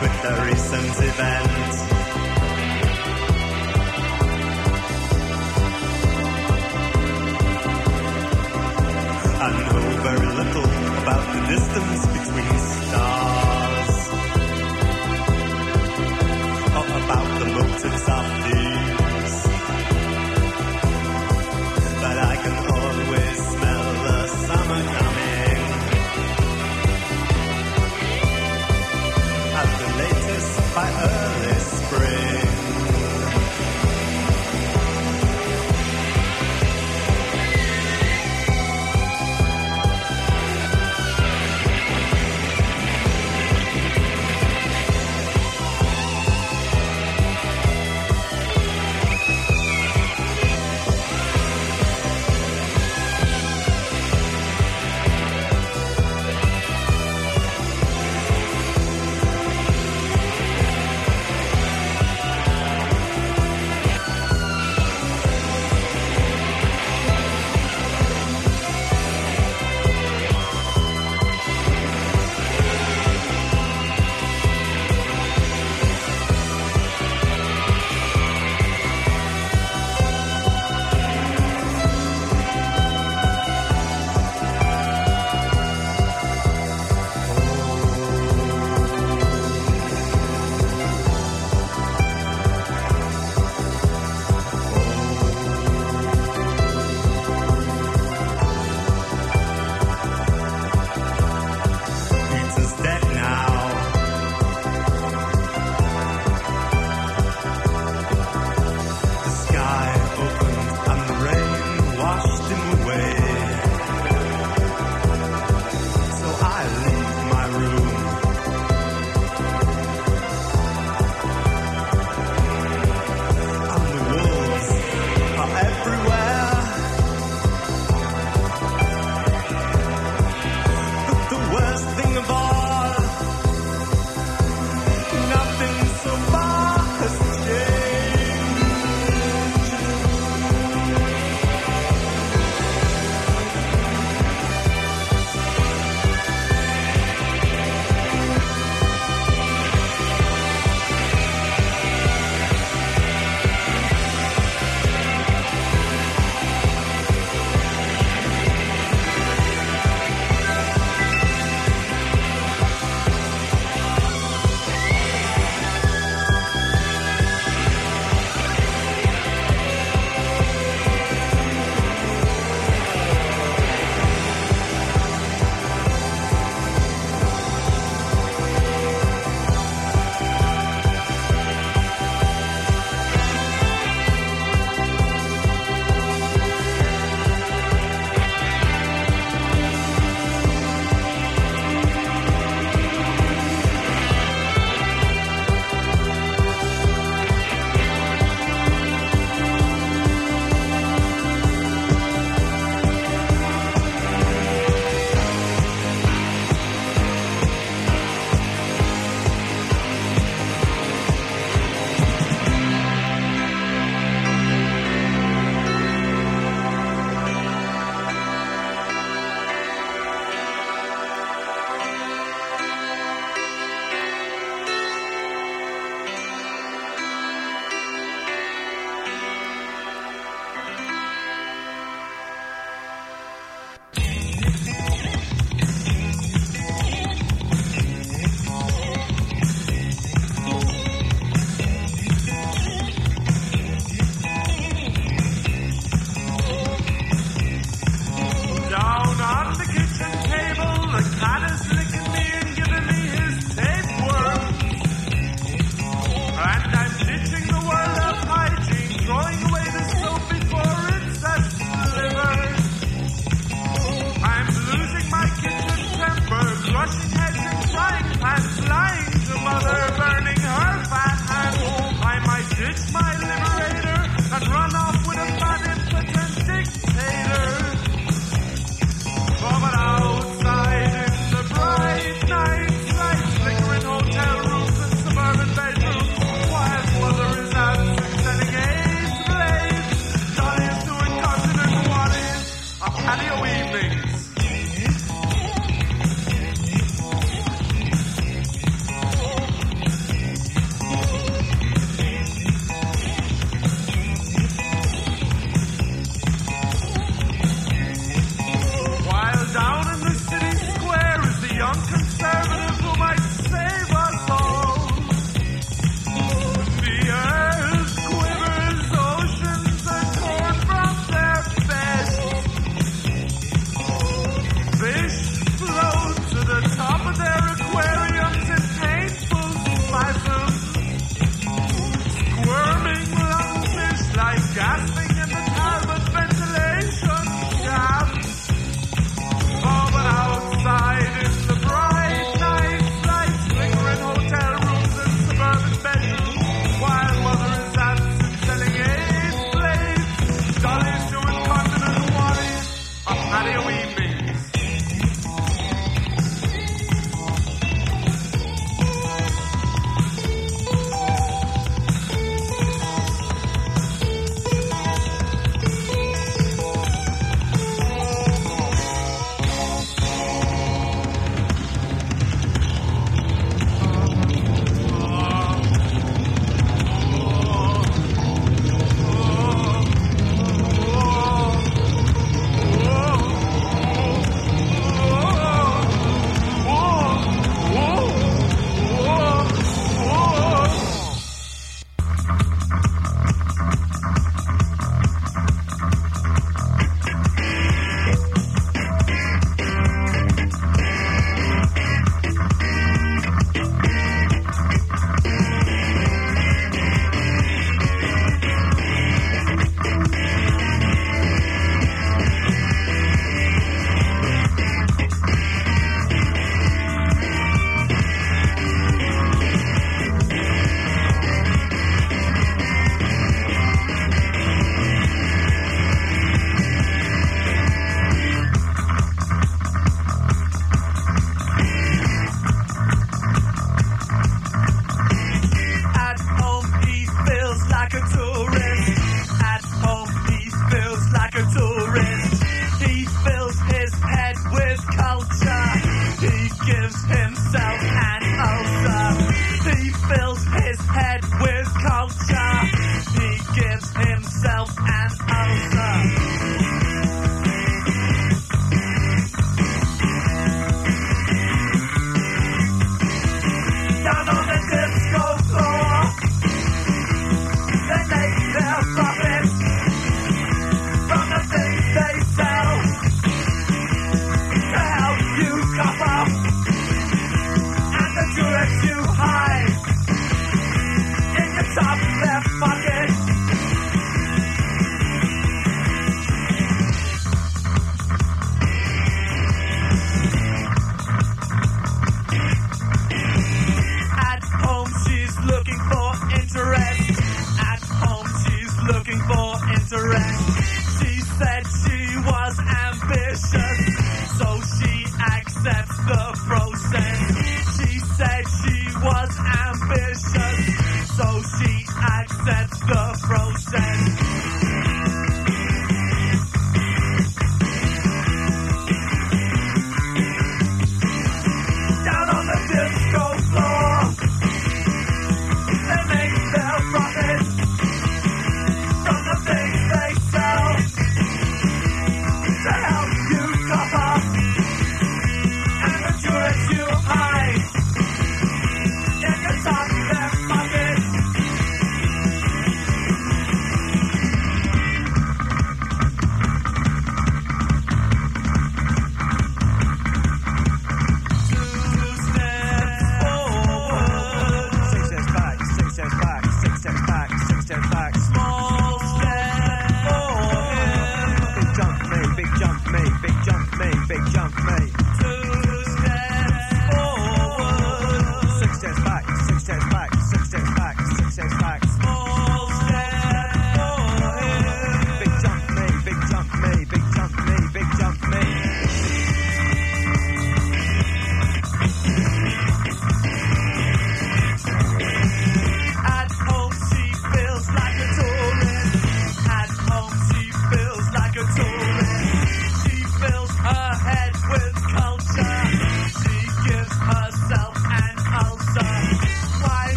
with the recent event.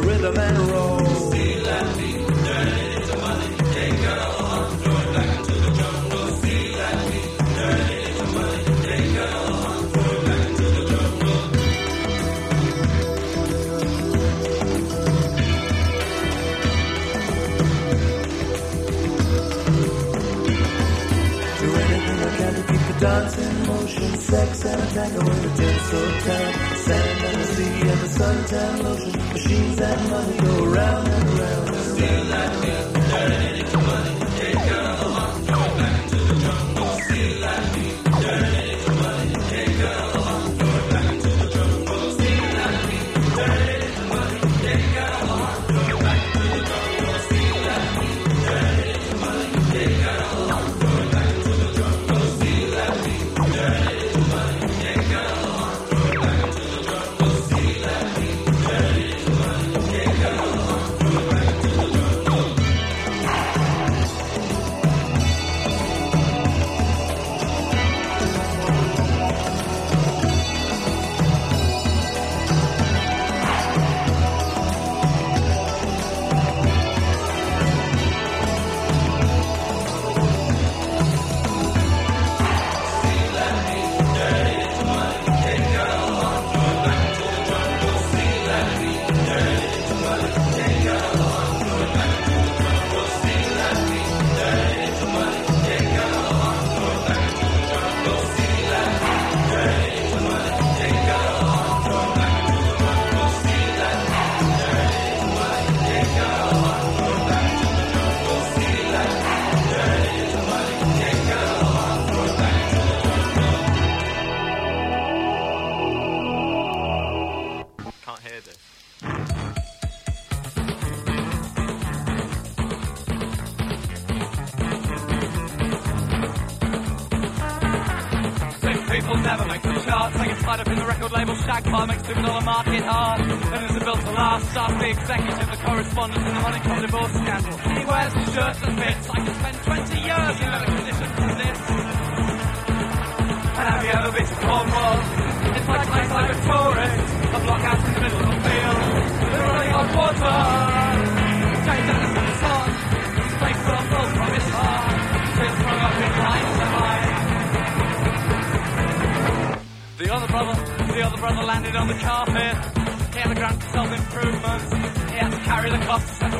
rhythm and roll. Turn it into money. Take heart, throw it back into the jungle. Turn it into money. Take heart, throw it back into the jungle. Do anything I can to keep the dance in motion. Sex and a tango in the tinsel tan. Sand and the sea and the suntan lotion machines and money go round and round and round. Carry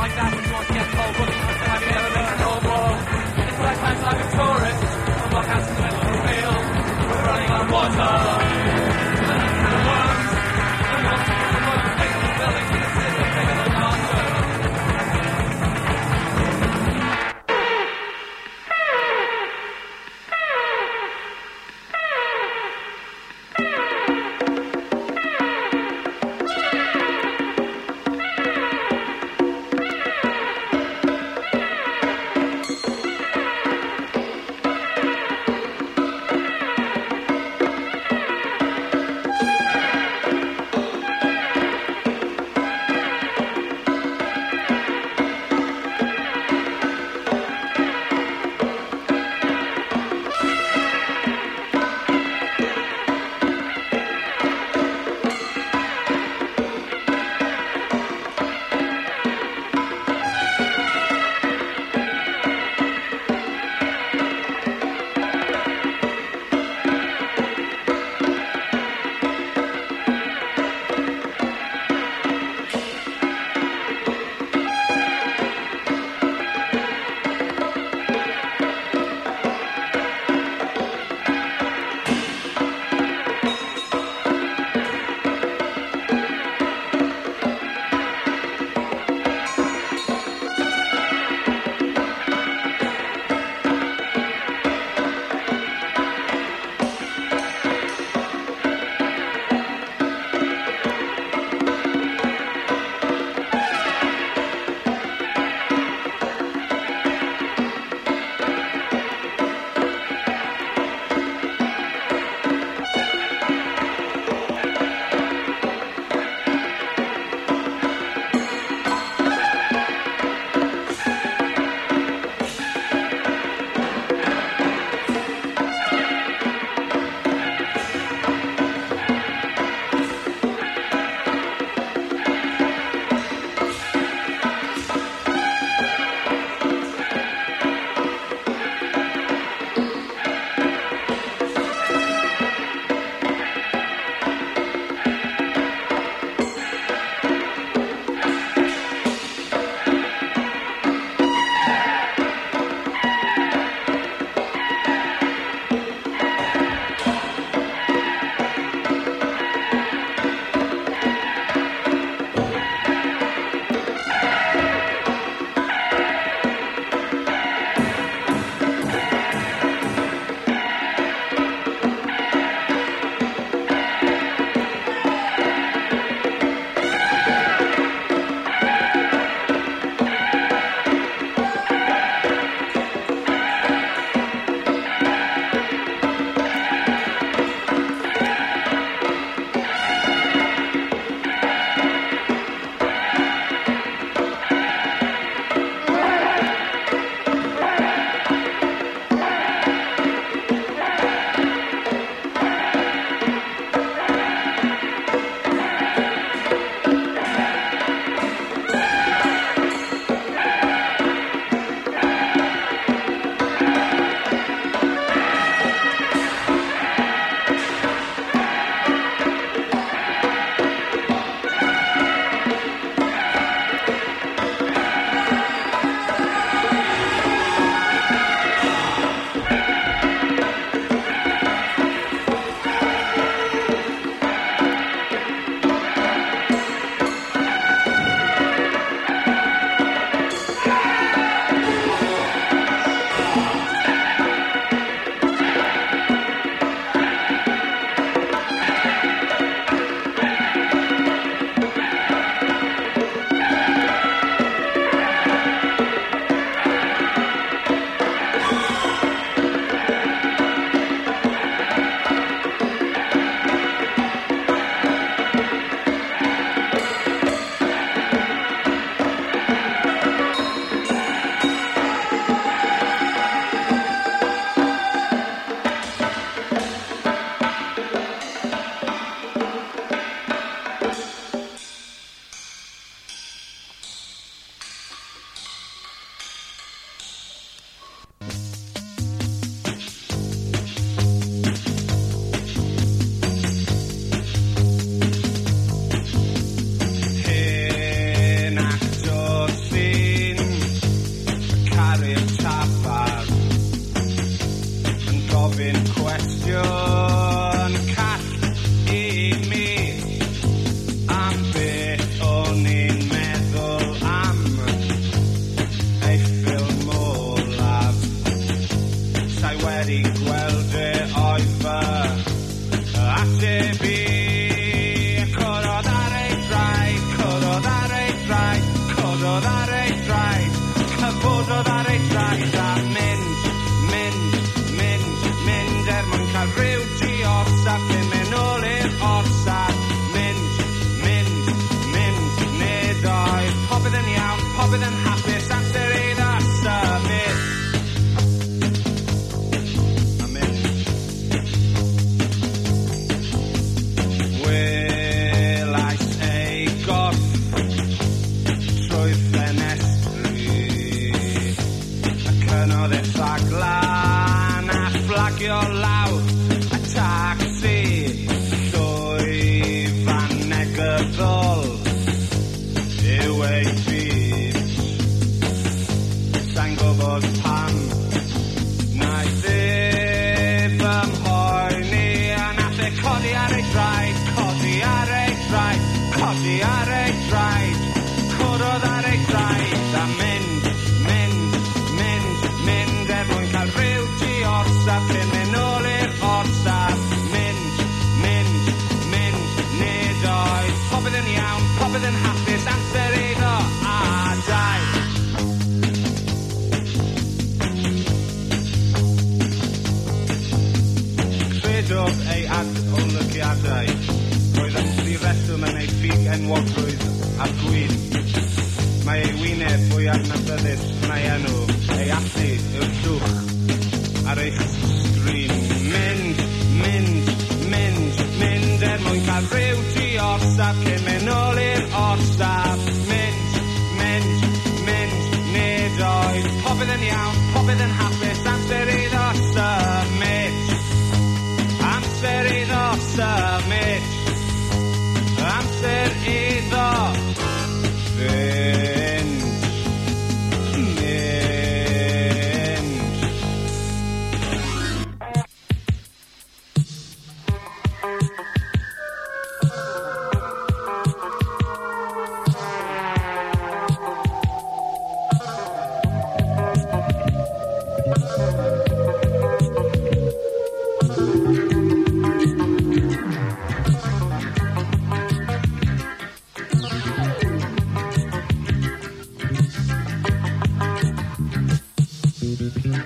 like I've a the a tourist. We're running on water.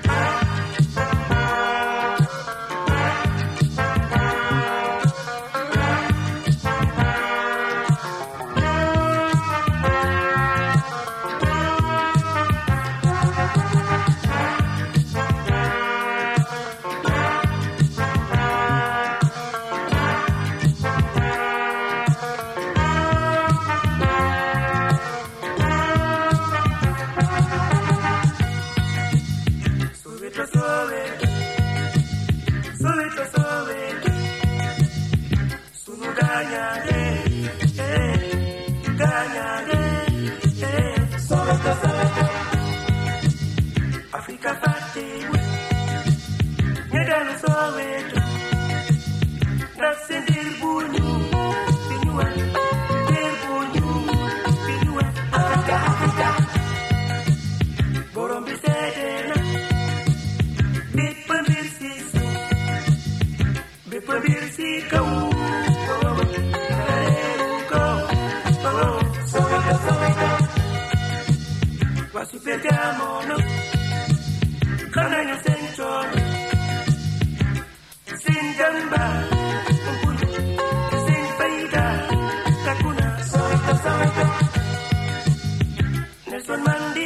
Soweto,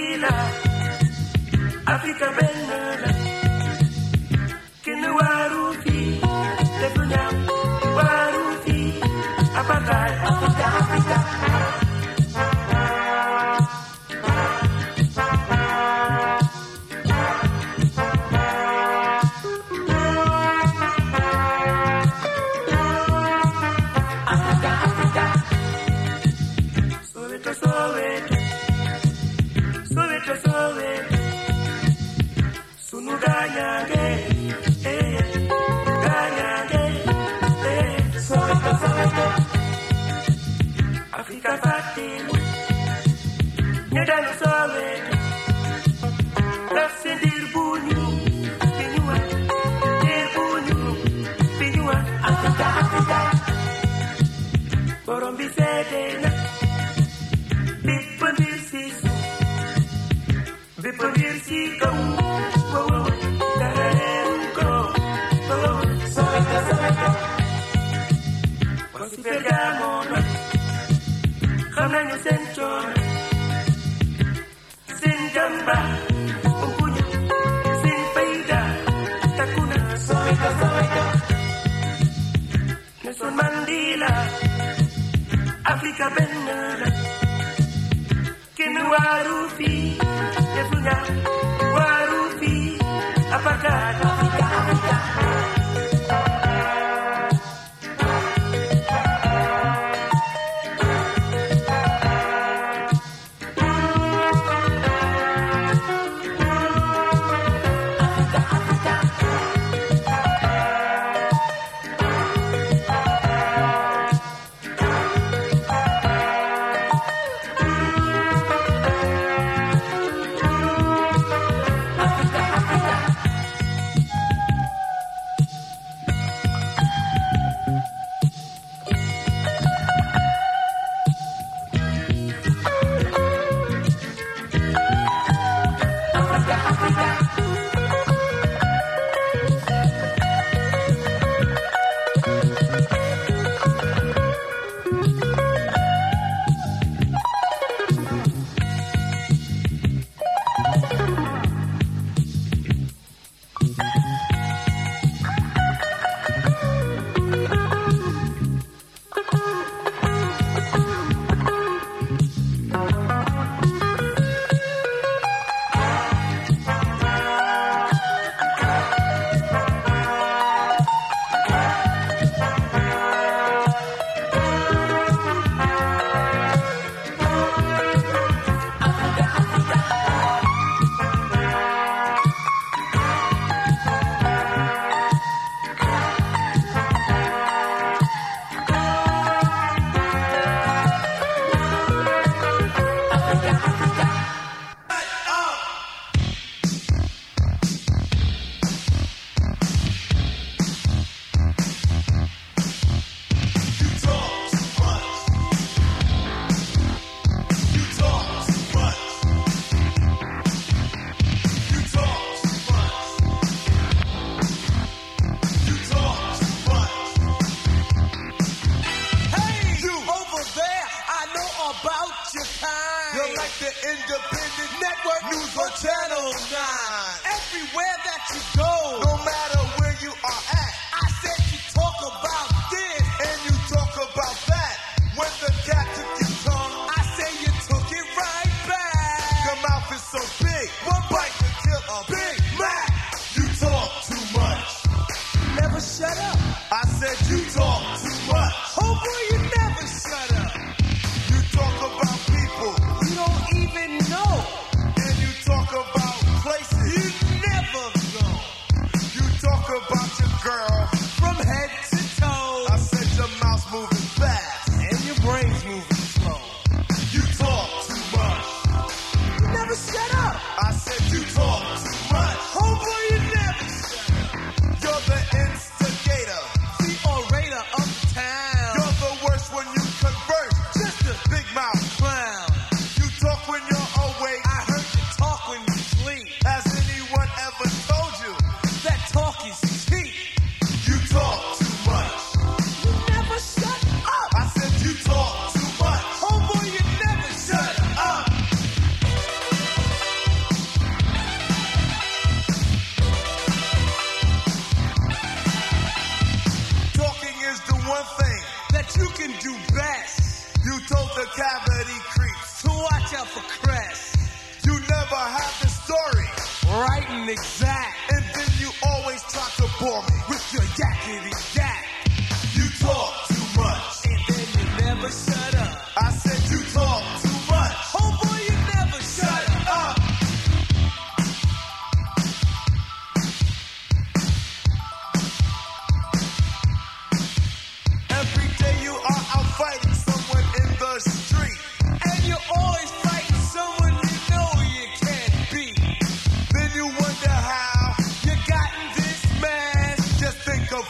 África, África, ven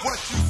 what you